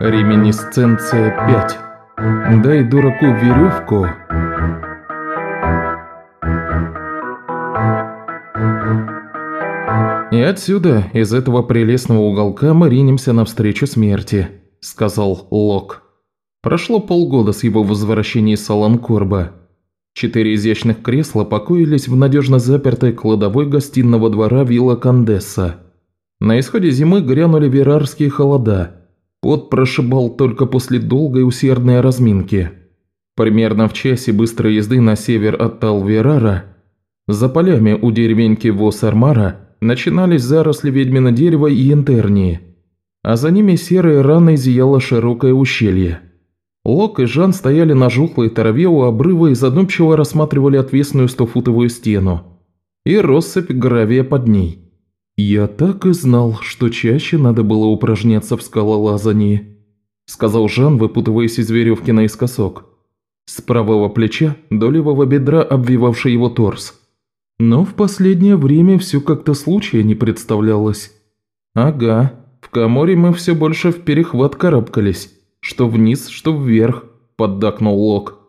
Реминисценция 5. Дай дураку веревку. И отсюда, из этого прелестного уголка, мы ринемся навстречу смерти, сказал Лок. Прошло полгода с его возвращения из Саланкорба. Четыре изящных кресла покоились в надежно запертой кладовой гостиного двора вилла Кандесса. На исходе зимы грянули верарские холода – Пот прошибал только после долгой усердной разминки. Примерно в часе быстрой езды на север от Талверара, за полями у деревеньки Восармара начинались заросли ведьмина дерева и интернии, а за ними серой раной зияло широкое ущелье. Лок и Жан стояли на жухлой траве у обрыва и задумчиво рассматривали отвесную стофутовую стену и россыпь гравия под ней. «Я так и знал, что чаще надо было упражняться в скалолазании», сказал Жан, выпутываясь из веревки наискосок. С правого плеча до левого бедра обвивавший его торс. Но в последнее время все как-то случая не представлялось. «Ага, в Каморе мы все больше в перехват карабкались. Что вниз, что вверх», – поддакнул Лок.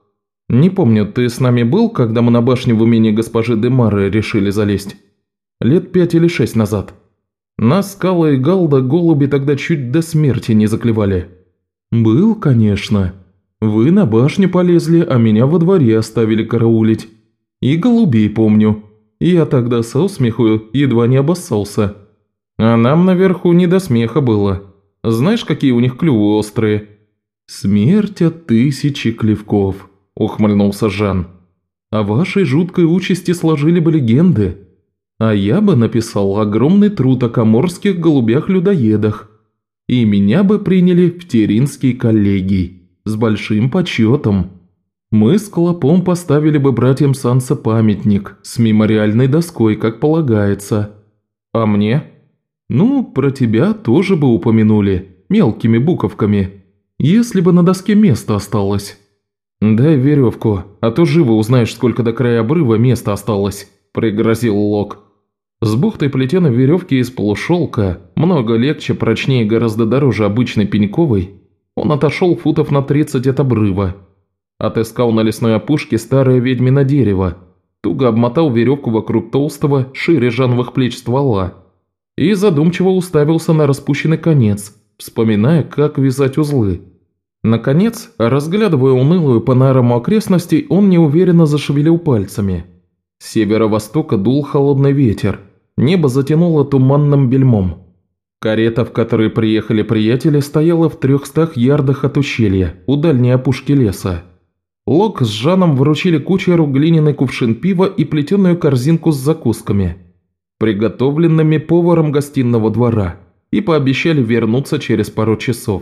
«Не помню, ты с нами был, когда мы на башню в имени госпожи Демары решили залезть?» Лет пять или шесть назад. Нас Кала и Галда голуби тогда чуть до смерти не заклевали. Был, конечно. Вы на башню полезли, а меня во дворе оставили караулить. И голубей помню. Я тогда со смеху едва не обоссался. А нам наверху не до смеха было. Знаешь, какие у них клювы острые?» «Смерть от тысячи клевков», – ухмыльнулся Жан. «О вашей жуткой участи сложили бы легенды. А я бы написал огромный труд о коморских голубях-людоедах. И меня бы приняли в Теринский коллегий. С большим почетом. Мы с Клопом поставили бы братьям Санса памятник с мемориальной доской, как полагается. А мне? Ну, про тебя тоже бы упомянули, мелкими буковками, если бы на доске место осталось. Дай веревку, а то живо узнаешь, сколько до края обрыва места осталось, пригрозил Лок. С бухтой плетеной веревки из полушелка, много легче, прочнее и гораздо дороже обычной пеньковой, он отошел футов на 30 от обрыва. Отыскал на лесной опушке старое ведьмино дерево, туго обмотал веревку вокруг толстого, шире жановых плеч ствола и задумчиво уставился на распущенный конец, вспоминая, как вязать узлы. Наконец, разглядывая унылую панораму окрестностей, он неуверенно зашевелил пальцами. С северо-востока дул холодный ветер – Небо затянуло туманным бельмом. Карета, в которой приехали приятели, стояла в трехстах ярдах от ущелья, у дальней опушки леса. Лок с Жаном вручили кучеру глиняный кувшин пива и плетеную корзинку с закусками, приготовленными поваром гостиного двора, и пообещали вернуться через пару часов.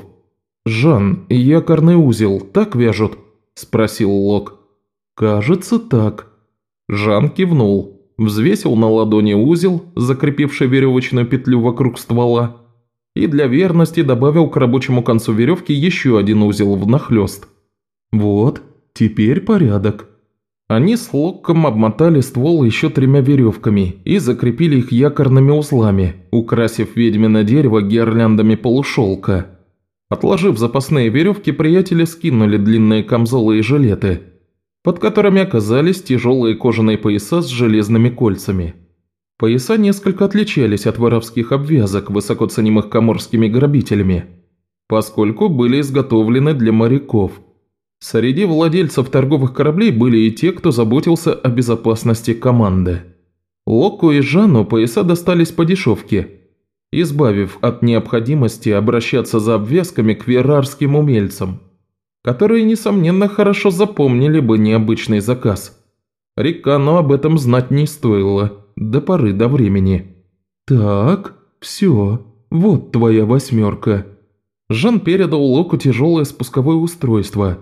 «Жан, якорный узел так вяжут?» – спросил Лок. «Кажется, так». Жан кивнул взвесил на ладони узел, закрепивший веревочную петлю вокруг ствола, и для верности добавил к рабочему концу веревки еще один узел внахлёст. «Вот, теперь порядок». Они с Локком обмотали ствол еще тремя веревками и закрепили их якорными узлами, украсив ведьмино дерево гирляндами полушелка. Отложив запасные веревки, приятели скинули длинные камзолы и жилеты – под которыми оказались тяжелые кожаные пояса с железными кольцами. Пояса несколько отличались от воровских обвязок, высоко ценимых коморскими грабителями, поскольку были изготовлены для моряков. Среди владельцев торговых кораблей были и те, кто заботился о безопасности команды. Локу и Жанну пояса достались по дешевке, избавив от необходимости обращаться за обвязками к верарским умельцам – которые, несомненно, хорошо запомнили бы необычный заказ. Рикану об этом знать не стоило, до поры до времени. «Так, все, вот твоя восьмерка». Жан передал Локу тяжелое спусковое устройство.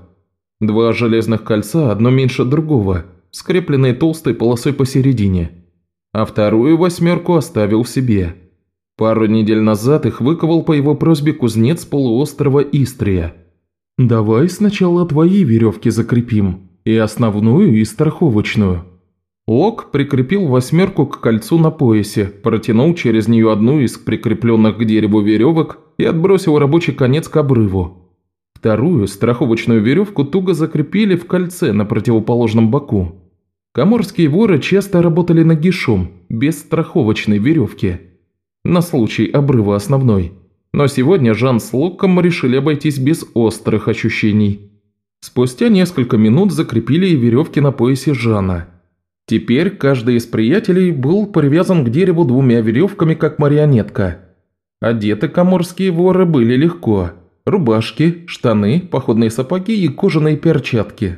Два железных кольца, одно меньше другого, скрепленные толстой полосой посередине. А вторую восьмерку оставил себе. Пару недель назад их выковал по его просьбе кузнец полуострова Истрия. «Давай сначала твои веревки закрепим, и основную, и страховочную. Лок прикрепил восьмерку к кольцу на поясе, протянул через нее одну из прикрепленных к дереву веревок и отбросил рабочий конец к обрыву. Вторую, страховочную веревку, туго закрепили в кольце на противоположном боку. Коморские воры часто работали нагишом, без страховочной веревки. На случай обрыва основной. Но сегодня Жан с Локком решили обойтись без острых ощущений. Спустя несколько минут закрепили и веревки на поясе Жана. Теперь каждый из приятелей был привязан к дереву двумя веревками, как марионетка. Одеты коморские воры были легко. Рубашки, штаны, походные сапоги и кожаные перчатки.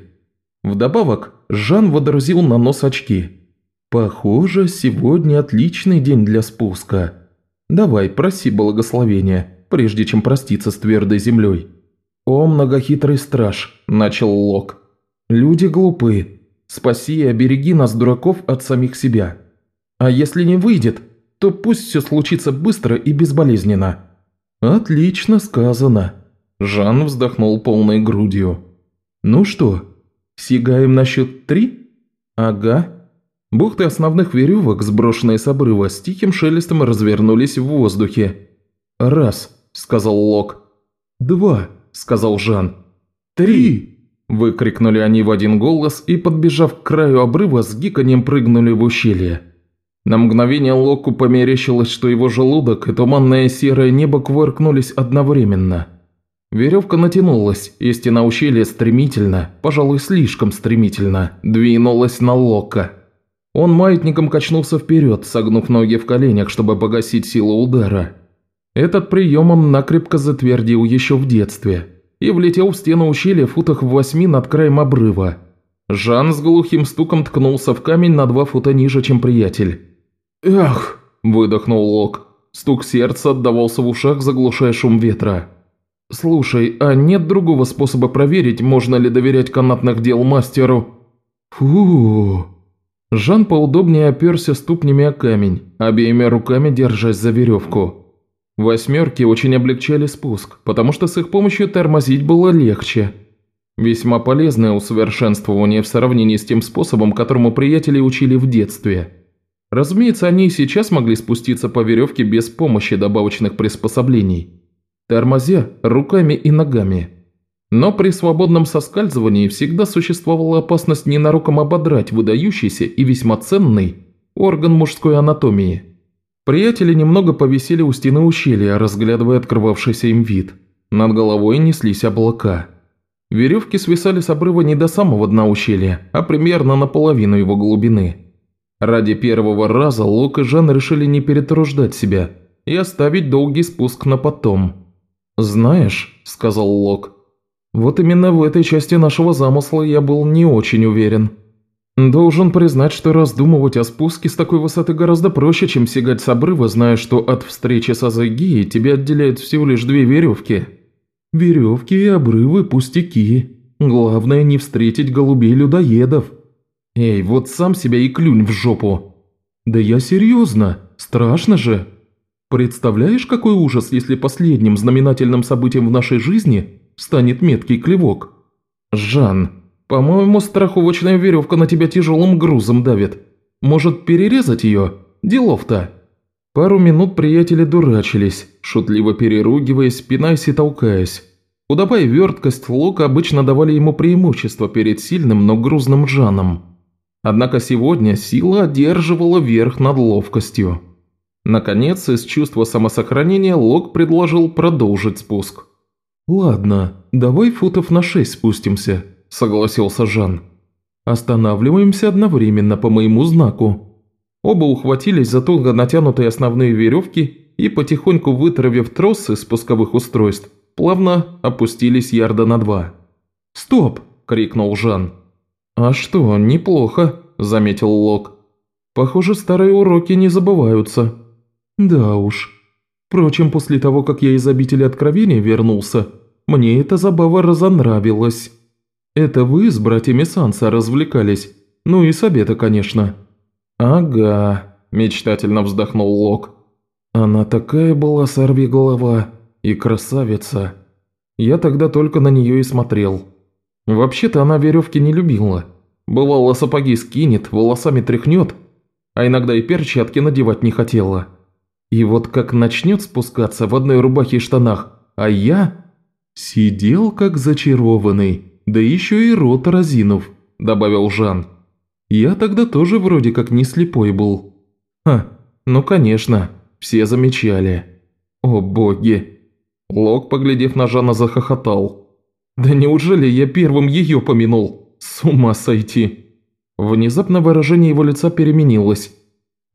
Вдобавок, Жан водрузил на нос очки. «Похоже, сегодня отличный день для спуска. Давай, проси благословения, прежде чем проститься с твердой землей». «О, многохитрый страж», – начал Лок. «Люди глупы. Спаси и обереги нас, дураков, от самих себя. А если не выйдет, то пусть все случится быстро и безболезненно». «Отлично сказано», – Жан вздохнул полной грудью. «Ну что, Сигаем на счет три? Ага. Бухты основных веревок, сброшенные с обрыва, с тихим шелестом развернулись в воздухе. «Раз», – сказал Лок. «Два», – сказал Жан. «Три!» – выкрикнули они в один голос и, подбежав к краю обрыва, с гиканьем прыгнули в ущелье. На мгновение Локу померещилось, что его желудок и туманное серое небо кувыркнулись одновременно – Веревка натянулась, и стена ущелья стремительно, пожалуй, слишком стремительно, двинулась на Лока. Он маятником качнулся вперед, согнув ноги в коленях, чтобы погасить силу удара. Этот прием он накрепко затвердил еще в детстве и влетел в стену ущелья в футах в восьми над краем обрыва. Жан с глухим стуком ткнулся в камень на два фута ниже, чем приятель. «Эх!» – выдохнул Лок. Стук сердца отдавался в ушах, заглушая шум ветра. «Слушай, а нет другого способа проверить, можно ли доверять канатных дел мастеру?» «Фу...» Жан поудобнее оперся ступнями о камень, обеими руками держась за веревку. Восьмерки очень облегчали спуск, потому что с их помощью тормозить было легче. Весьма полезное усовершенствование в сравнении с тем способом, которому приятели учили в детстве. Разумеется, они и сейчас могли спуститься по веревке без помощи добавочных приспособлений тормозя руками и ногами. Но при свободном соскальзывании всегда существовала опасность ненароком ободрать выдающийся и весьма ценный орган мужской анатомии. Приятели немного повисели у стены ущелья, разглядывая открывавшийся им вид. Над головой неслись облака. Веревки свисали с обрыва не до самого дна ущелья, а примерно наполовину его глубины. Ради первого раза Лок и Жан решили не перетруждать себя и оставить долгий спуск на потом – «Знаешь», – сказал Лок, – «вот именно в этой части нашего замысла я был не очень уверен. Должен признать, что раздумывать о спуске с такой высоты гораздо проще, чем сигать с обрыва, зная, что от встречи с Азагией тебя отделяют всего лишь две веревки. Веревки и обрывы – пустяки. Главное не встретить голубей-людоедов. Эй, вот сам себя и клюнь в жопу. Да я серьезно, страшно же». Представляешь, какой ужас, если последним знаменательным событием в нашей жизни станет меткий клевок? Жан, по-моему, страховочная веревка на тебя тяжелым грузом давит. Может, перерезать ее? Делов-то. Пару минут приятели дурачились, шутливо переругиваясь, пинаясь и толкаясь. Удобая верткость, Лока обычно давали ему преимущество перед сильным, но грузным Жаном. Однако сегодня сила одерживала верх над ловкостью. Наконец, из чувства самосохранения Лок предложил продолжить спуск. «Ладно, давай футов на шесть спустимся», – согласился Жан. «Останавливаемся одновременно по моему знаку». Оба ухватились за туго натянутые основные веревки и, потихоньку вытравив тросы спусковых устройств, плавно опустились ярда на два. «Стоп!» – крикнул Жан. «А что, неплохо», – заметил Лок. «Похоже, старые уроки не забываются». Да уж. Впрочем, после того, как я из обители откровения вернулся, мне эта забава разонравилась. Это вы с братьями Санса развлекались? Ну и с обеда, конечно». «Ага», – мечтательно вздохнул Лок. «Она такая была сорви голова и красавица. Я тогда только на нее и смотрел. Вообще-то она веревки не любила. Бывало, сапоги скинет, волосами тряхнет, а иногда и перчатки надевать не хотела. И вот как начнет спускаться в одной рубахе и штанах, а я сидел как зачарованный, да еще и рот разинув, добавил Жан. Я тогда тоже вроде как не слепой был. Ха, ну конечно, все замечали. О боги. Лок, поглядев на Жана, захохотал. Да неужели я первым ее помянул? С ума сойти. Внезапно выражение его лица переменилось.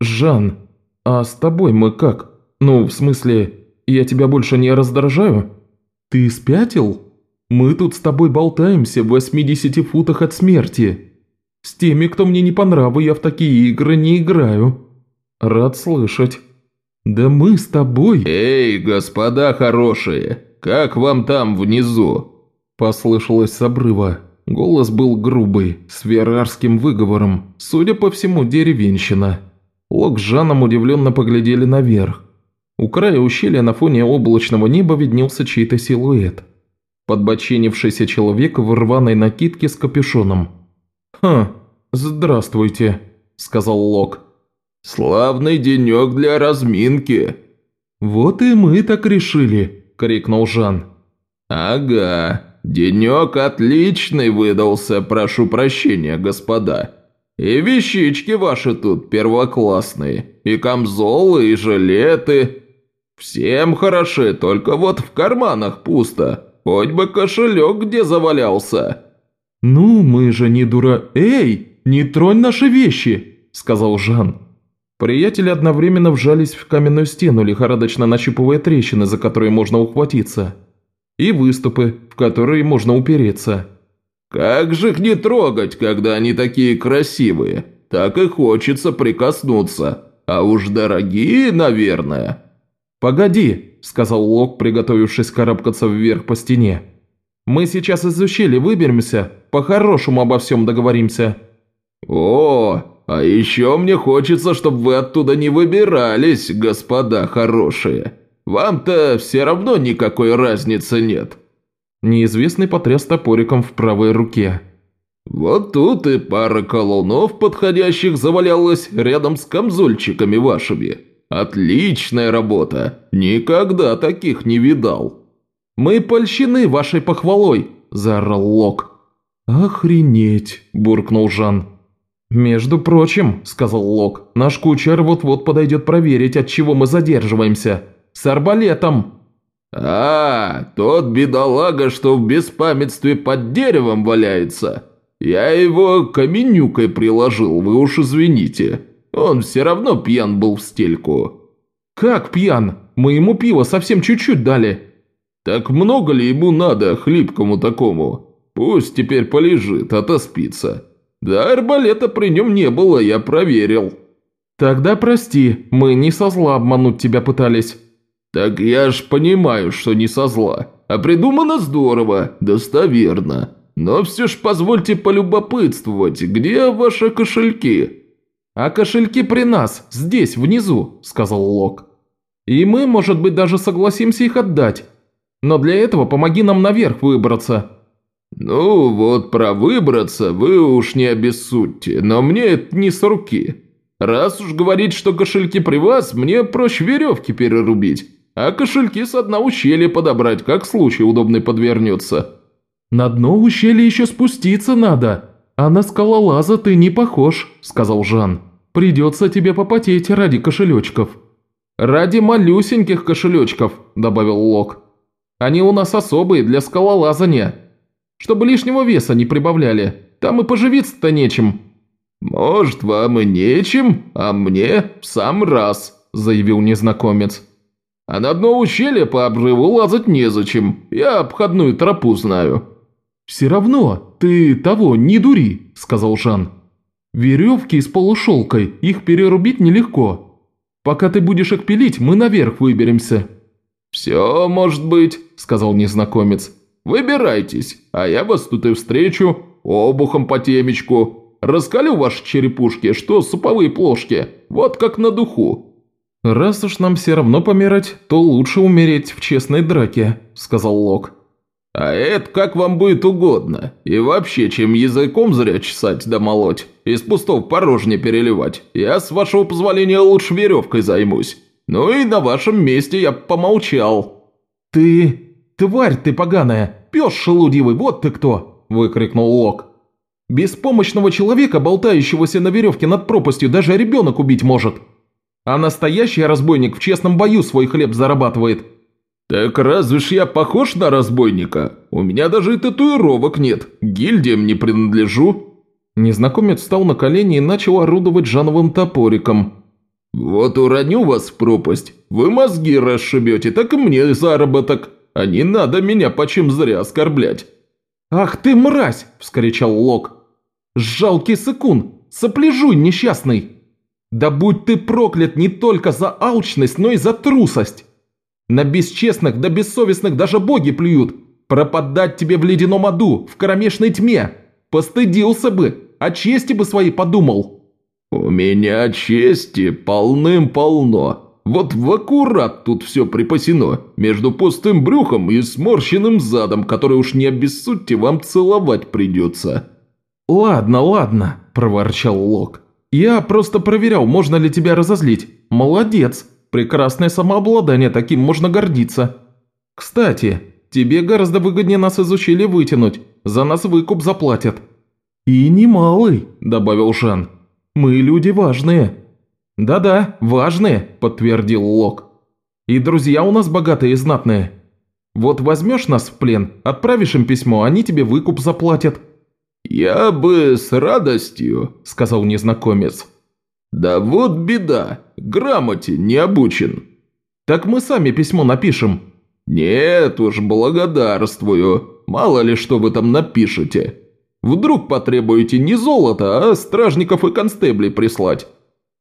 «Жан, а с тобой мы как? Ну, в смысле, я тебя больше не раздражаю? Ты спятил? Мы тут с тобой болтаемся в 80 футах от смерти. С теми, кто мне не по нраву, я в такие игры не играю. Рад слышать. Да мы с тобой... Эй, господа хорошие, как вам там внизу? Послышалось с обрыва. Голос был грубый, с верарским выговором, судя по всему, деревенщина. Лок с Жаном удивленно поглядели наверх. У края ущелья на фоне облачного неба виднелся чей-то силуэт. Подбоченившийся человек в рваной накидке с капюшоном. «Ха, здравствуйте», – сказал Лок. «Славный денек для разминки». «Вот и мы так решили», – крикнул Жан. «Ага, «Денек отличный выдался, прошу прощения, господа. И вещички ваши тут первоклассные, и камзолы, и жилеты. Всем хороши, только вот в карманах пусто, хоть бы кошелек где завалялся». «Ну, мы же не дура... Эй, не тронь наши вещи!» – сказал Жан. Приятели одновременно вжались в каменную стену, лихорадочно нащупывая трещины, за которые можно ухватиться и выступы, в которые можно упереться. «Как же их не трогать, когда они такие красивые? Так и хочется прикоснуться. А уж дорогие, наверное». «Погоди», – сказал Лок, приготовившись карабкаться вверх по стене. «Мы сейчас из ущелья выберемся, по-хорошему обо всем договоримся». «О, а еще мне хочется, чтобы вы оттуда не выбирались, господа хорошие». Вам-то все равно никакой разницы нет». Неизвестный потряс топориком в правой руке. «Вот тут и пара колунов подходящих завалялась рядом с камзольчиками вашими. Отличная работа. Никогда таких не видал». «Мы польщены вашей похвалой», – заорал Лок. «Охренеть», – буркнул Жан. «Между прочим», – сказал Лок, – «наш кучер вот-вот подойдет проверить, от чего мы задерживаемся». С арбалетом!» «А, тот бедолага, что в беспамятстве под деревом валяется. Я его каменюкой приложил, вы уж извините. Он все равно пьян был в стельку». «Как пьян? Мы ему пиво совсем чуть-чуть дали». «Так много ли ему надо, хлипкому такому? Пусть теперь полежит, отоспится. Да арбалета при нем не было, я проверил». «Тогда прости, мы не со зла обмануть тебя пытались». «Так я ж понимаю, что не со зла. А придумано здорово, достоверно. Но все ж позвольте полюбопытствовать, где ваши кошельки?» «А кошельки при нас, здесь, внизу», – сказал Лок. «И мы, может быть, даже согласимся их отдать. Но для этого помоги нам наверх выбраться». «Ну вот про выбраться вы уж не обессудьте, но мне это не с руки. Раз уж говорить, что кошельки при вас, мне проще веревки перерубить а кошельки с дна ущелья подобрать, как случай удобный подвернется». «На дно ущелья еще спуститься надо, а на скалолаза ты не похож», – сказал Жан. «Придется тебе попотеть ради кошелечков». «Ради малюсеньких кошелечков», – добавил Лок. «Они у нас особые для скалолазания, чтобы лишнего веса не прибавляли. Там и поживиться-то нечем». «Может, вам и нечем, а мне в сам раз», – заявил незнакомец. А на дно ущелья по обрыву лазать незачем, я обходную тропу знаю». «Все равно, ты того, не дури», – сказал Жан. «Веревки из полушелкой, их перерубить нелегко. Пока ты будешь их пилить, мы наверх выберемся». «Все может быть», – сказал незнакомец. «Выбирайтесь, а я вас тут и встречу, обухом по темечку. Раскалю ваши черепушки, что суповые плошки, вот как на духу. «Раз уж нам все равно помирать, то лучше умереть в честной драке», – сказал Лок. А это как вам будет угодно. И вообще, чем языком зря чесать да молоть, из пустов порожне переливать, я, с вашего позволения, лучше веревкой займусь. Ну и на вашем месте я помолчал». «Ты... тварь ты поганая, пес шелудивый, вот ты кто!» – выкрикнул Лок. «Беспомощного человека, болтающегося на веревке над пропастью, даже ребенок убить может. А настоящий разбойник в честном бою свой хлеб зарабатывает». «Так разве ж я похож на разбойника? У меня даже и татуировок нет, гильдиям не принадлежу». Незнакомец встал на колени и начал орудовать жановым топориком. «Вот уроню вас в пропасть, вы мозги расшибете, так и мне заработок, а не надо меня почем зря оскорблять». «Ах ты мразь!» – вскричал Лок. «Жалкий сыкун, сопляжуй несчастный! Да будь ты проклят не только за алчность, но и за трусость!» На бесчестных да бессовестных даже боги плюют. Пропадать тебе в ледяном аду, в кромешной тьме. Постыдился бы, о чести бы своей подумал». «У меня чести полным-полно. Вот в аккурат тут все припасено, между пустым брюхом и сморщенным задом, который уж не обессудьте, вам целовать придется». «Ладно, ладно», – проворчал Лок. «Я просто проверял, можно ли тебя разозлить. Молодец. Прекрасное самообладание, таким можно гордиться. Кстати, тебе гораздо выгоднее нас из ущелья вытянуть, за нас выкуп заплатят». «И немалый», – добавил Жан. «Мы люди важные». «Да-да, важные», – подтвердил Лок. «И друзья у нас богатые и знатные. Вот возьмешь нас в плен, отправишь им письмо, они тебе выкуп заплатят». «Я бы с радостью», – сказал незнакомец. «Да вот беда, грамоте не обучен». «Так мы сами письмо напишем». «Нет уж, благодарствую. Мало ли что вы там напишете. Вдруг потребуете не золото, а стражников и констеблей прислать.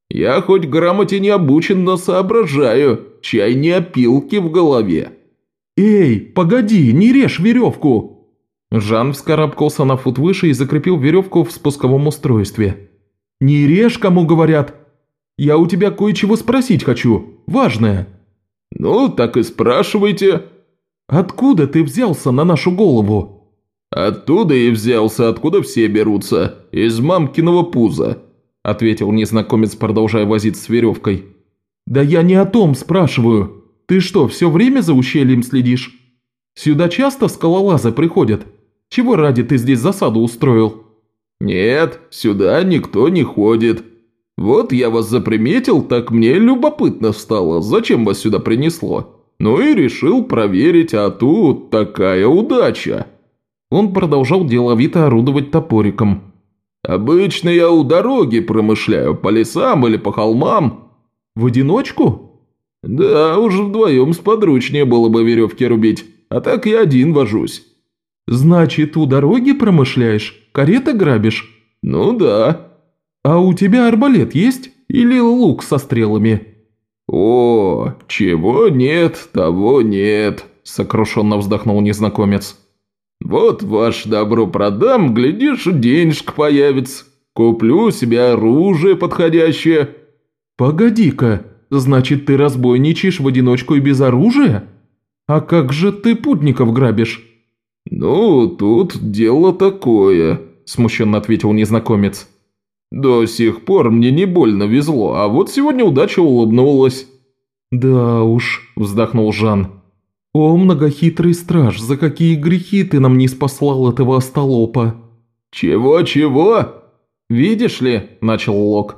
Я хоть грамоте не обучен, но соображаю, чай не опилки в голове». «Эй, погоди, не режь веревку!» Жан вскарабкался на фут выше и закрепил веревку в спусковом устройстве. «Не режь, кому говорят. Я у тебя кое-чего спросить хочу. Важное». «Ну, так и спрашивайте». «Откуда ты взялся на нашу голову?» «Оттуда и взялся, откуда все берутся. Из мамкиного пуза», – ответил незнакомец, продолжая возиться с веревкой. «Да я не о том спрашиваю. Ты что, все время за ущельем следишь? Сюда часто скалолазы приходят? Чего ради ты здесь засаду устроил?» «Нет, сюда никто не ходит. Вот я вас заприметил, так мне любопытно стало, зачем вас сюда принесло. Ну и решил проверить, а тут такая удача». Он продолжал деловито орудовать топориком. «Обычно я у дороги промышляю, по лесам или по холмам». «В одиночку?» «Да, уж вдвоем сподручнее было бы веревки рубить, а так я один вожусь». «Значит, у дороги промышляешь? Карета грабишь?» «Ну да». «А у тебя арбалет есть? Или лук со стрелами?» «О, чего нет, того нет», – сокрушенно вздохнул незнакомец. «Вот ваш добро продам, глядишь, денежка появится. Куплю себе оружие подходящее». «Погоди-ка, значит, ты разбойничаешь в одиночку и без оружия? А как же ты путников грабишь?» «Ну, тут дело такое», – смущенно ответил незнакомец. «До сих пор мне не больно везло, а вот сегодня удача улыбнулась». «Да уж», – вздохнул Жан. «О, многохитрый страж, за какие грехи ты нам не спаслал этого остолопа?» «Чего-чего?» «Видишь ли», – начал Лок.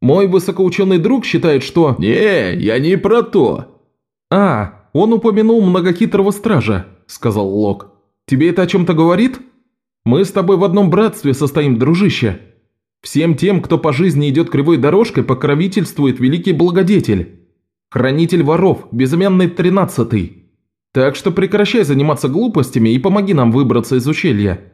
«Мой высокоученый друг считает, что...» «Не, я не про то». «А, он упомянул многохитрого стража», – сказал Лок. Тебе это о чем-то говорит? Мы с тобой в одном братстве состоим, дружище. Всем тем, кто по жизни идет кривой дорожкой, покровительствует великий благодетель. Хранитель воров, безымянный тринадцатый. Так что прекращай заниматься глупостями и помоги нам выбраться из ущелья».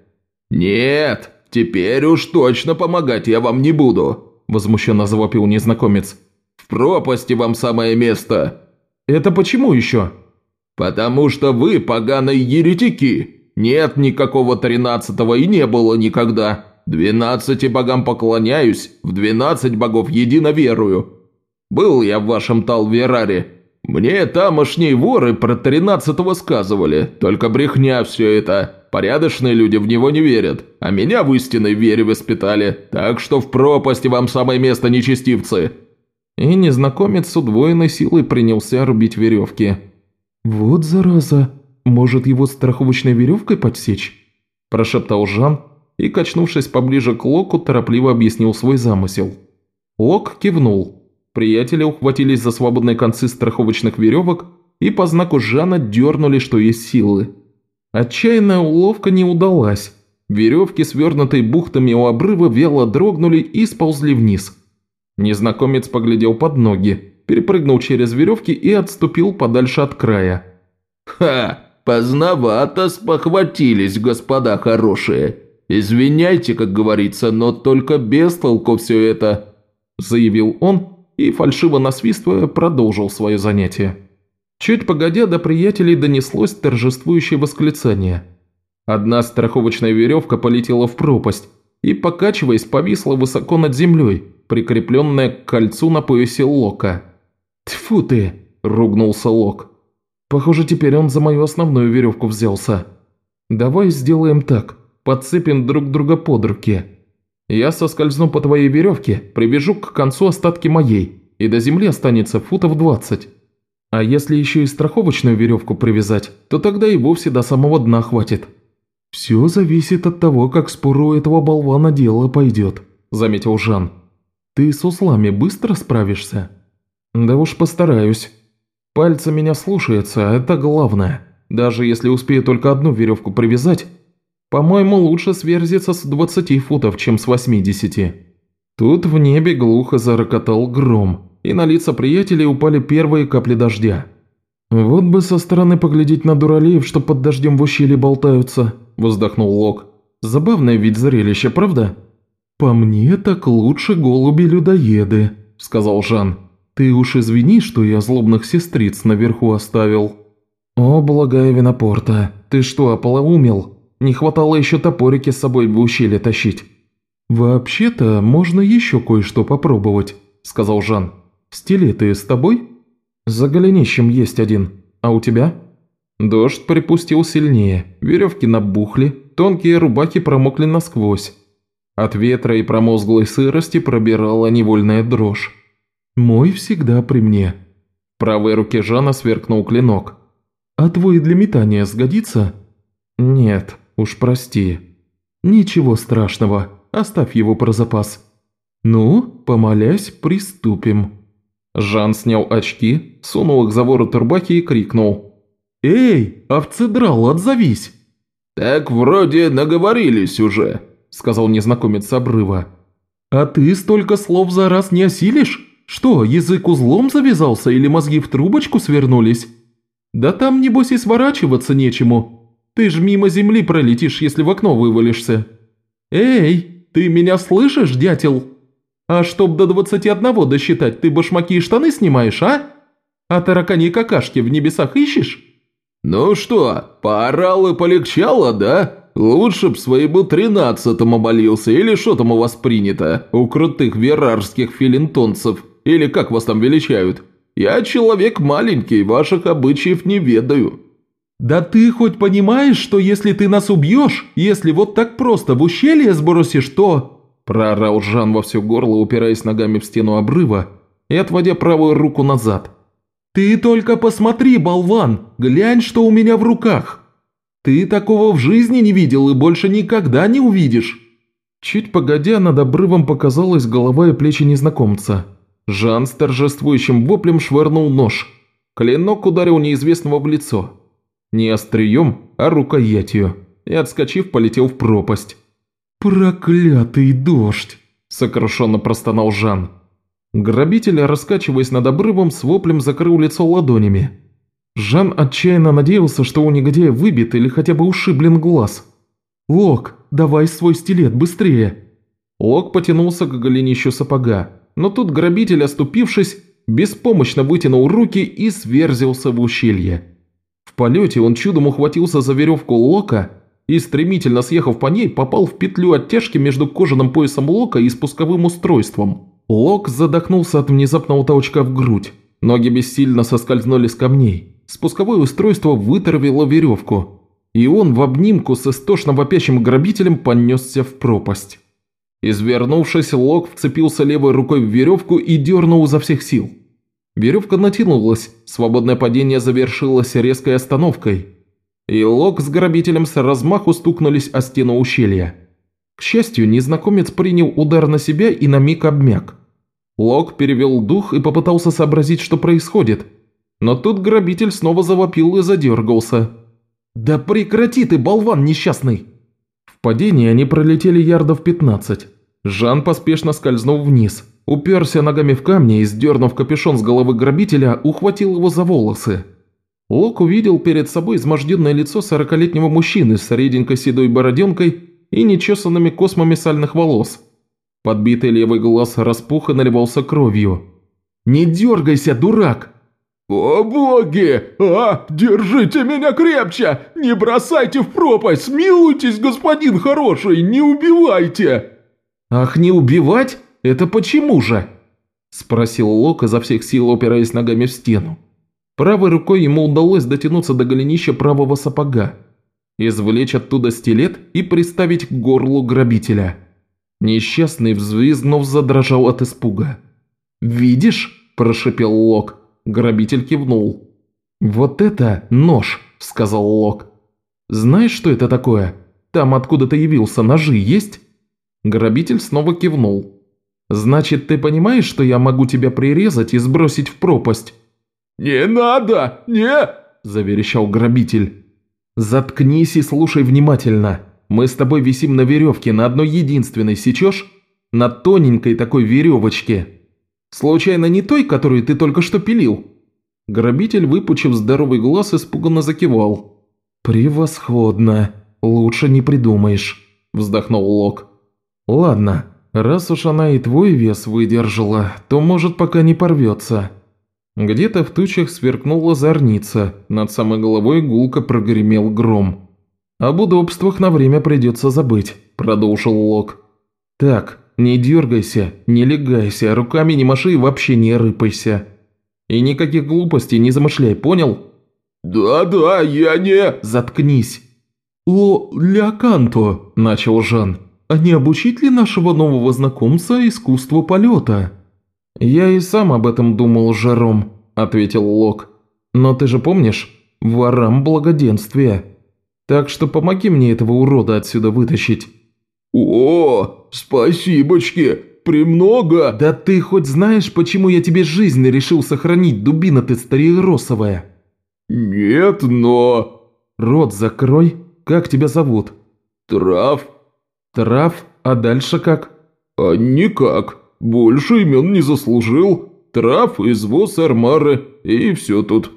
«Нет, теперь уж точно помогать я вам не буду», – возмущенно завопил незнакомец. «В пропасти вам самое место». «Это почему еще?» «Потому что вы поганые еретики. Нет никакого тринадцатого и не было никогда. Двенадцати богам поклоняюсь, в двенадцать богов едино верую. Был я в вашем Талвераре. Мне тамошние воры про тринадцатого сказывали, только брехня все это. Порядочные люди в него не верят, а меня в истинной вере воспитали, так что в пропасти вам самое место, нечестивцы!» И незнакомец с удвоенной силой принялся рубить веревки. «Вот зараза, может его страховочной веревкой подсечь?» – прошептал Жан и, качнувшись поближе к Локу, торопливо объяснил свой замысел. Лок кивнул. Приятели ухватились за свободные концы страховочных веревок и по знаку Жана дернули, что есть силы. Отчаянная уловка не удалась. Веревки, свернутые бухтами у обрыва, вяло дрогнули и сползли вниз. Незнакомец поглядел под ноги, перепрыгнул через веревки и отступил подальше от края. «Ха! Поздновато спохватились, господа хорошие. Извиняйте, как говорится, но только без толку все это», – заявил он и, фальшиво насвистывая, продолжил свое занятие. Чуть погодя, до приятелей донеслось торжествующее восклицание. Одна страховочная веревка полетела в пропасть и, покачиваясь, повисла высоко над землей, прикрепленная к кольцу на поясе Лока. «Тьфу ты!» – ругнулся Лок. «Похоже, теперь он за мою основную веревку взялся. Давай сделаем так, подцепим друг друга под руки. Я соскользну по твоей веревке, прибежу к концу остатки моей, и до земли останется футов двадцать». А если еще и страховочную веревку привязать, то тогда и вовсе до самого дна хватит. «Все зависит от того, как спору этого болвана дело пойдет», – заметил Жан. «Ты с узлами быстро справишься?» «Да уж постараюсь. Пальцы меня слушаются, а это главное. Даже если успею только одну веревку привязать, по-моему, лучше сверзиться с 20 футов, чем с 80. Тут в небе глухо зарокотал гром и на лица приятелей упали первые капли дождя. «Вот бы со стороны поглядеть на дуралеев, что под дождем в ущелье болтаются», – вздохнул Лок. «Забавное вид зрелища, правда?» «По мне так лучше голуби-людоеды», – сказал Жан. «Ты уж извини, что я злобных сестриц наверху оставил». «О, благая винопорта, ты что, ополоумел? Не хватало еще топорики с собой в ущелье тащить». «Вообще-то можно еще кое-что попробовать», – сказал Жан. «Стилеты с тобой?» «За голенищем есть один. А у тебя?» Дождь припустил сильнее, веревки набухли, тонкие рубахи промокли насквозь. От ветра и промозглой сырости пробирала невольная дрожь. «Мой всегда при мне». В правой руке Жана сверкнул клинок. «А твой для метания сгодится?» «Нет, уж прости». «Ничего страшного, оставь его про запас». «Ну, помолясь, приступим». Жан снял очки, сунул их за ворот рубахи и крикнул. «Эй, овцедрал, отзовись!» «Так вроде наговорились уже», – сказал незнакомец с обрыва. «А ты столько слов за раз не осилишь? Что, язык узлом завязался или мозги в трубочку свернулись? Да там, небось, и сворачиваться нечему. Ты ж мимо земли пролетишь, если в окно вывалишься. Эй, ты меня слышишь, дятел?» А чтоб до 21 досчитать, ты башмаки и штаны снимаешь, а? А таракани какашки в небесах ищешь?» «Ну что, поорал и полегчало, да? Лучше б своему тринадцатому молился, или что там у вас принято, у крутых верарских филинтонцев, или как вас там величают? Я человек маленький, ваших обычаев не ведаю». «Да ты хоть понимаешь, что если ты нас убьешь, если вот так просто в ущелье сбросишь, то...» Проорал Жан во все горло, упираясь ногами в стену обрыва и отводя правую руку назад. «Ты только посмотри, болван! Глянь, что у меня в руках! Ты такого в жизни не видел и больше никогда не увидишь!» Чуть погодя, над обрывом показалась голова и плечи незнакомца. Жан с торжествующим воплем швырнул нож. Клинок ударил неизвестного в лицо. Не острием, а рукоятью. И, отскочив, полетел в пропасть. «Проклятый дождь!» – сокрушенно простонал Жан. Грабитель, раскачиваясь над обрывом, с воплем закрыл лицо ладонями. Жан отчаянно надеялся, что у негодяя выбит или хотя бы ушиблен глаз. «Лок, давай свой стилет, быстрее!» Лок потянулся к голенищу сапога, но тут грабитель, оступившись, беспомощно вытянул руки и сверзился в ущелье. В полете он чудом ухватился за веревку Лока и, стремительно съехав по ней, попал в петлю оттяжки между кожаным поясом Лока и спусковым устройством. Лок задохнулся от внезапного толчка в грудь. Ноги бессильно соскользнули с камней. Спусковое устройство вытравило веревку, и он в обнимку с истошно вопящим грабителем понесся в пропасть. Извернувшись, Лок вцепился левой рукой в веревку и дернул изо всех сил. Веревка натянулась, свободное падение завершилось резкой остановкой, и Лок с грабителем с размаху стукнулись о стену ущелья. К счастью, незнакомец принял удар на себя и на миг обмяк. Лок перевел дух и попытался сообразить, что происходит, но тут грабитель снова завопил и задергался. «Да прекрати ты, болван несчастный!» Падении они пролетели ярдов 15. Жан поспешно скользнул вниз, уперся ногами в камни и, сдернув капюшон с головы грабителя, ухватил его за волосы. Лок увидел перед собой изможденное лицо сорокалетнего мужчины с реденькой седой бороденкой и нечесанными космами сальных волос. Подбитый левый глаз распух и наливался кровью. «Не дергайся, дурак!» «О боги! А, держите меня крепче! Не бросайте в пропасть! Смилуйтесь, господин хороший, не убивайте!» «Ах, не убивать? Это почему же?» Спросил Лок, изо всех сил опираясь ногами в стену. Правой рукой ему удалось дотянуться до голенища правого сапога, извлечь оттуда стилет и приставить к горлу грабителя. Несчастный, взвизгнув, задрожал от испуга. «Видишь?» – прошепел Лок. Грабитель кивнул. «Вот это нож», – сказал Лок. «Знаешь, что это такое? Там, откуда ты явился, ножи есть?» Грабитель снова кивнул. «Значит, ты понимаешь, что я могу тебя прирезать и сбросить в пропасть?» «Не надо! Не!» – заверещал грабитель. «Заткнись и слушай внимательно. Мы с тобой висим на веревке, на одной единственной, сечешь? На тоненькой такой веревочке. Случайно не той, которую ты только что пилил?» Грабитель, выпучив здоровый глаз, испуганно закивал. «Превосходно. Лучше не придумаешь», – вздохнул Лок. «Ладно, раз уж она и твой вес выдержала, то может пока не порвется». Где-то в тучах сверкнула зорница, над самой головой гулко прогремел гром. «Об удобствах на время придется забыть», – продолжил Лок. «Так, не дергайся, не легайся, руками не маши и вообще не рыпайся. И никаких глупостей не замышляй, понял?» «Да-да, я не...» «Заткнись!» «О, Леоканто», – начал Жан, – «а не обучить ли нашего нового знакомца искусству полета?» «Я и сам об этом думал, Жером», – ответил Лок. «Но ты же помнишь, ворам благоденствие. Так что помоги мне этого урода отсюда вытащить». «О, спасибочки, премного!» «Да ты хоть знаешь, почему я тебе жизнь решил сохранить, дубина ты стареросовая?» «Нет, но...» «Рот закрой. Как тебя зовут?» «Трав». «Трав? А дальше как?» «А никак. Больше имен не заслужил. Трав, извоз, армары и все тут».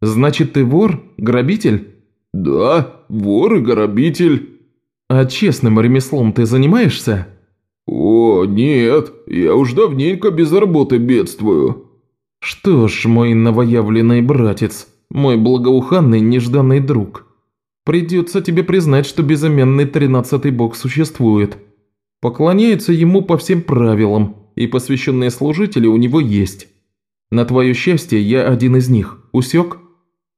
«Значит, ты вор? Грабитель?» «Да, вор и грабитель». «А честным ремеслом ты занимаешься?» «О, нет, я уж давненько без работы бедствую». «Что ж, мой новоявленный братец, мой благоуханный нежданный друг, придется тебе признать, что безымянный тринадцатый бог существует. Поклоняются ему по всем правилам, и посвященные служители у него есть. На твое счастье, я один из них. Усек?»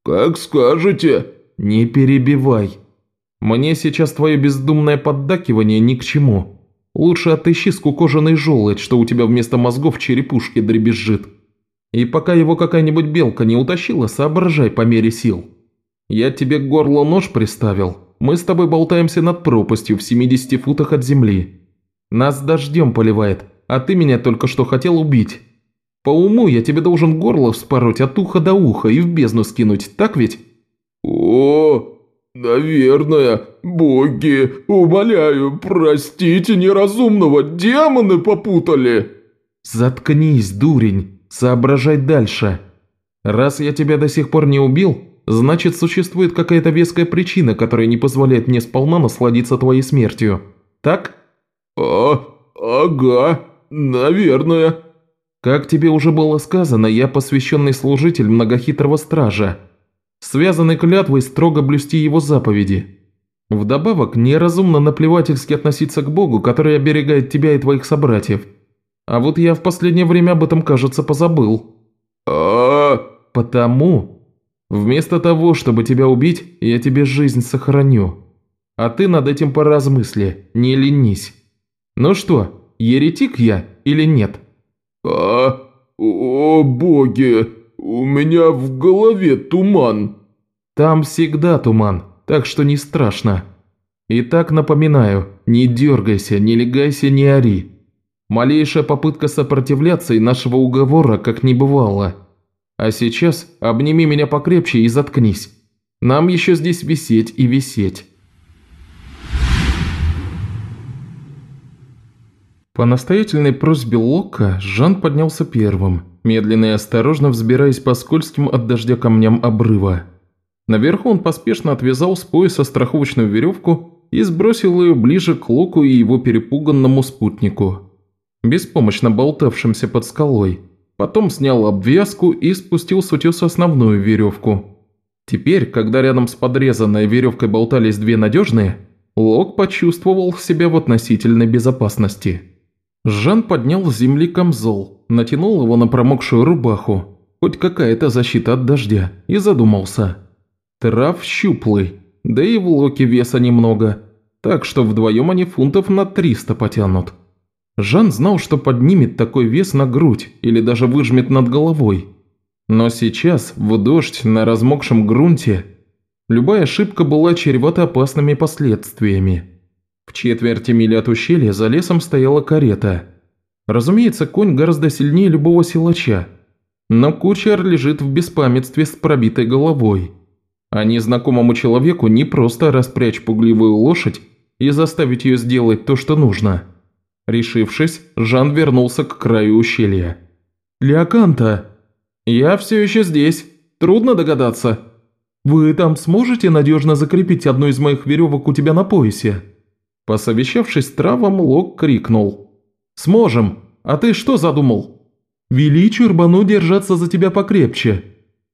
«Как скажете». «Не перебивай. Мне сейчас твое бездумное поддакивание ни к чему. Лучше отыщи скукоженный желудь, что у тебя вместо мозгов черепушки дребезжит. И пока его какая-нибудь белка не утащила, соображай по мере сил. Я тебе к горлу нож приставил. Мы с тобой болтаемся над пропастью в 70 футах от земли. Нас дождем поливает, а ты меня только что хотел убить. По уму я тебе должен горло вспороть от уха до уха и в бездну скинуть, так ведь?» «О, наверное, боги, умоляю, простите неразумного, демоны попутали!» «Заткнись, дурень, соображай дальше. Раз я тебя до сих пор не убил, значит существует какая-то веская причина, которая не позволяет мне сполна насладиться твоей смертью. Так?» «А, ага». «Наверное». «Как тебе уже было сказано, я посвященный служитель многохитрого стража, связанный клятвой строго блюсти его заповеди. Вдобавок, неразумно наплевательски относиться к Богу, который оберегает тебя и твоих собратьев. А вот я в последнее время об этом, кажется, позабыл». а Потому, вместо того, чтобы тебя убить, я тебе жизнь сохраню. А ты над этим поразмысли, не ленись. Ну что, еретик я или нет? А... О, боги, у меня в голове туман. Там всегда туман, так что не страшно. Итак, напоминаю, не дергайся, не легайся, не ори. Малейшая попытка сопротивляться и нашего уговора как не бывало. А сейчас обними меня покрепче и заткнись. Нам еще здесь висеть и висеть. По настоятельной просьбе Лока Жан поднялся первым, медленно и осторожно взбираясь по скользким от дождя камням обрыва. Наверху он поспешно отвязал с пояса страховочную веревку и сбросил ее ближе к Локу и его перепуганному спутнику, беспомощно болтавшимся под скалой. Потом снял обвязку и спустил с утеса основную веревку. Теперь, когда рядом с подрезанной веревкой болтались две надежные, Лок почувствовал себя в относительной безопасности. Жан поднял с земли камзол, натянул его на промокшую рубаху, хоть какая-то защита от дождя, и задумался. Трав щуплый, да и в Локе веса немного, так что вдвоем они фунтов на 300 потянут. Жан знал, что поднимет такой вес на грудь или даже выжмет над головой. Но сейчас, в дождь на размокшем грунте, любая ошибка была чревата опасными последствиями. В четверти мили от ущелья за лесом стояла карета. Разумеется, конь гораздо сильнее любого силача, но кучер лежит в беспамятстве с пробитой головой. А незнакомому человеку не просто распрячь пугливую лошадь и заставить ее сделать то, что нужно – Решившись, Жан вернулся к краю ущелья. «Леоканта!» «Я все еще здесь. Трудно догадаться». «Вы там сможете надежно закрепить одну из моих веревок у тебя на поясе?» Посовещавшись с травом, Лок крикнул. «Сможем! А ты что задумал?» «Вели Чурбану держаться за тебя покрепче.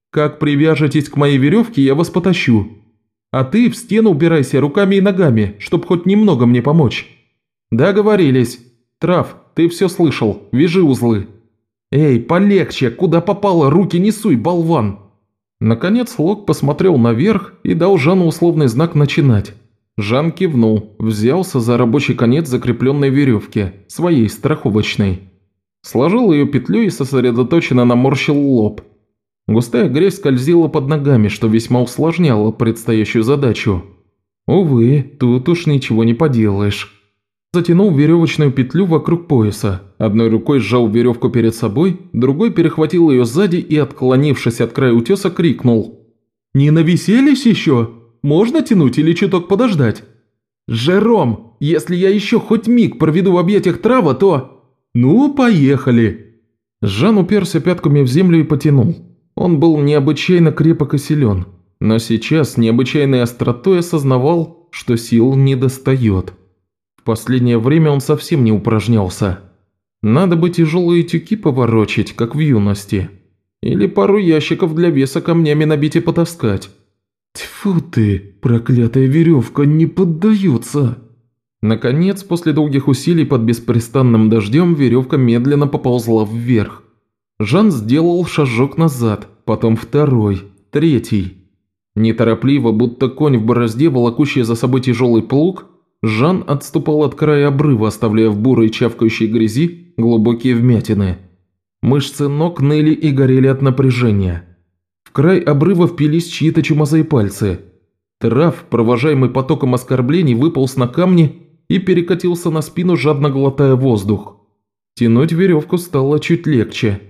Как привяжетесь к моей веревке, я вас потащу. А ты в стену убирайся руками и ногами, чтобы хоть немного мне помочь». «Договорились. Трав, ты все слышал. Вяжи узлы». «Эй, полегче, куда попало, руки не суй, болван!» Наконец Лок посмотрел наверх и дал Жану условный знак «начинать». Жан кивнул, взялся за рабочий конец закрепленной веревки, своей страховочной. Сложил ее петлю и сосредоточенно наморщил лоб. Густая грязь скользила под ногами, что весьма усложняло предстоящую задачу. Увы, тут уж ничего не поделаешь. Затянул веревочную петлю вокруг пояса, одной рукой сжал веревку перед собой, другой перехватил ее сзади и, отклонившись от края утеса, крикнул. «Не навеселись еще? Можно тянуть или чуток подождать?» «Жером, если я еще хоть миг проведу в объятиях трава, то...» «Ну, поехали!» Жан уперся пятками в землю и потянул. Он был необычайно крепок и силен, но сейчас необычайной остротой осознавал, что сил не достает последнее время он совсем не упражнялся. Надо бы тяжелые тюки поворочить, как в юности. Или пару ящиков для веса камнями набить и потаскать. Тьфу ты, проклятая веревка не поддается. Наконец, после долгих усилий под беспрестанным дождем, веревка медленно поползла вверх. Жан сделал шажок назад, потом второй, третий. Неторопливо, будто конь в борозде, волокущий за собой тяжелый плуг, Жан отступал от края обрыва, оставляя в бурой чавкающей грязи глубокие вмятины. Мышцы ног ныли и горели от напряжения. Край обрыва впились чьи-то чумазые пальцы. Трав, провожаемый потоком оскорблений, выполз на камни и перекатился на спину, жадно глотая воздух. Тянуть веревку стало чуть легче.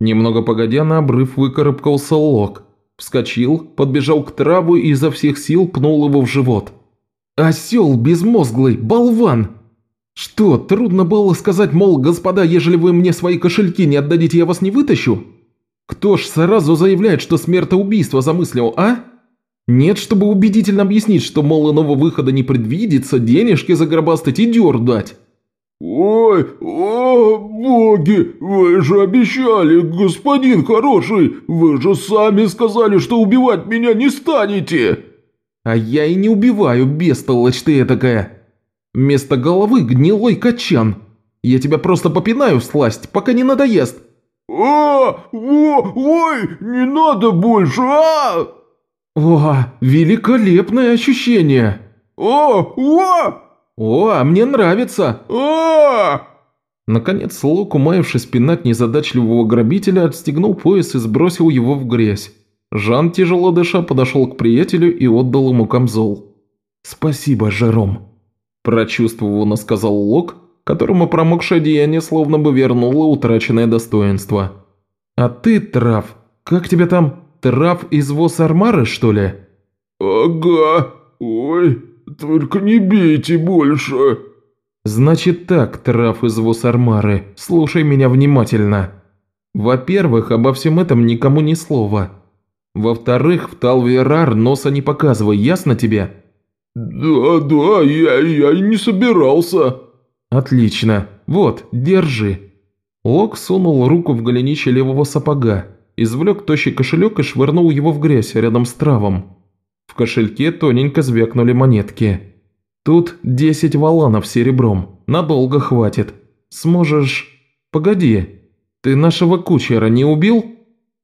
Немного погодя на обрыв выкарабкался лог. Вскочил, подбежал к траву и изо всех сил пнул его в живот – «Осел безмозглый, болван!» «Что, трудно было сказать, мол, господа, ежели вы мне свои кошельки не отдадите, я вас не вытащу? Кто ж сразу заявляет, что смертоубийство замыслил, а? Нет, чтобы убедительно объяснить, что, мол, иного выхода не предвидится, денежки загробастать и дёр дать». «Ой, о, боги, вы же обещали, господин хороший, вы же сами сказали, что убивать меня не станете!» А я и не убиваю, бестолочь ты такая. Вместо головы гнилой качан. Я тебя просто попинаю в сласть, пока не надоест. «А! О! Ой! Не надо больше! А!» «О, великолепное ощущение!» «О! О! «О, мне нравится!» А!» Наконец, Лок, умаявшись пинать незадачливого грабителя, отстегнул пояс и сбросил его в грязь. Жан, тяжело дыша, подошел к приятелю и отдал ему камзол. «Спасибо, Жером», – прочувствованно сказал Лок, которому промокшее деяние словно бы вернуло утраченное достоинство. «А ты, Трав, как тебя там, Трав из Восармары, что ли?» «Ага. Ой, только не бейте больше». «Значит так, Трав из Восармары, слушай меня внимательно. Во-первых, обо всем этом никому ни слова. Во-вторых, в Талверар носа не показывай, ясно тебе?» «Да, да, я, я и не собирался». «Отлично. Вот, держи». Лок сунул руку в голенище левого сапога, извлек тощий кошелек и швырнул его в грязь рядом с травом. В кошельке тоненько звякнули монетки. «Тут десять валанов серебром. Надолго хватит. Сможешь...» «Погоди, ты нашего кучера не убил?»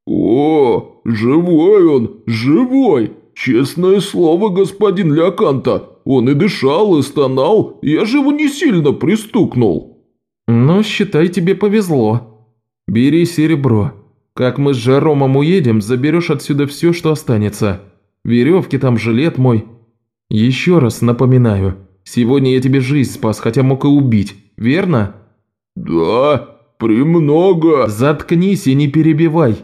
«О, живой он, живой! Честное слово, господин Леоканта, он и дышал, и стонал, я же его не сильно пристукнул». «Ну, считай, тебе повезло. Бери серебро. Как мы с Жаромом уедем, заберешь отсюда все, что останется. Веревки там, жилет мой. Еще раз напоминаю, сегодня я тебе жизнь спас, хотя мог и убить, верно?» «Да, премного». «Заткнись и не перебивай.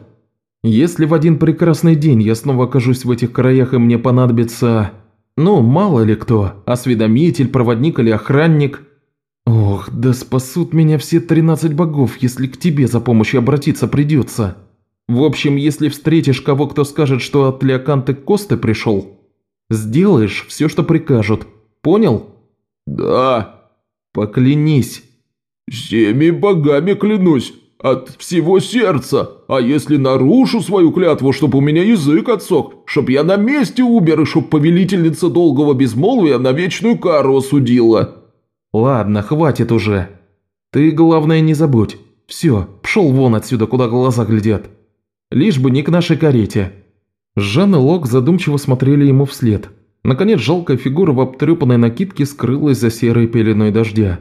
Если в один прекрасный день я снова окажусь в этих краях и мне понадобится... Ну, мало ли кто, осведомитель, проводник или охранник... Ох, да спасут меня все тринадцать богов, если к тебе за помощью обратиться придется. В общем, если встретишь кого, кто скажет, что от Леоканты Косты пришел, сделаешь все, что прикажут. Понял? Да. Поклянись. Всеми богами клянусь. От всего сердца. А если нарушу свою клятву, чтоб у меня язык отсох, чтоб я на месте умер и чтоб повелительница долгого безмолвия на вечную кару осудила». «Ладно, хватит уже. Ты, главное, не забудь. Все, пшел вон отсюда, куда глаза глядят. Лишь бы не к нашей карете». Жан и Лок задумчиво смотрели ему вслед. Наконец, жалкая фигура в обтрепанной накидке скрылась за серой пеленой дождя.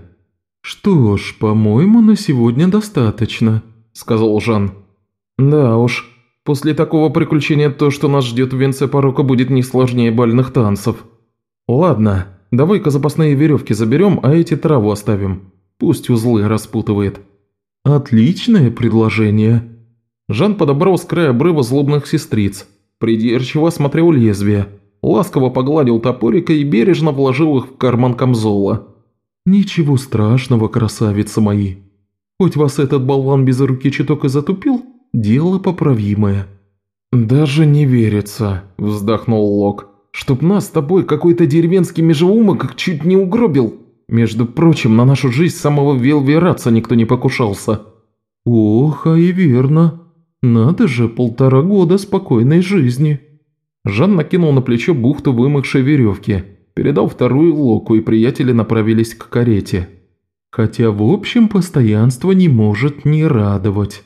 «Что ж, по-моему, на сегодня достаточно», – сказал Жан. «Да уж, после такого приключения то, что нас ждет в венце порока, будет не сложнее бальных танцев. Ладно, давай-ка запасные веревки заберем, а эти траву оставим. Пусть узлы распутывает». «Отличное предложение». Жан подобрал с края обрыва злобных сестриц, придирчиво осмотрел лезвие, ласково погладил топорика и бережно вложил их в карман камзола. «Ничего страшного, красавицы мои. Хоть вас этот болван без руки чуток и затупил, дело поправимое». «Даже не верится», – вздохнул Лок. «Чтоб нас с тобой какой-то деревенский межеумок чуть не угробил. Между прочим, на нашу жизнь самого Велвераца никто не покушался». «Ох, а и верно. Надо же, полтора года спокойной жизни». Жан накинул на плечо бухту вымокшей веревки – передал вторую локу, и приятели направились к карете. Хотя в общем постоянство не может не радовать.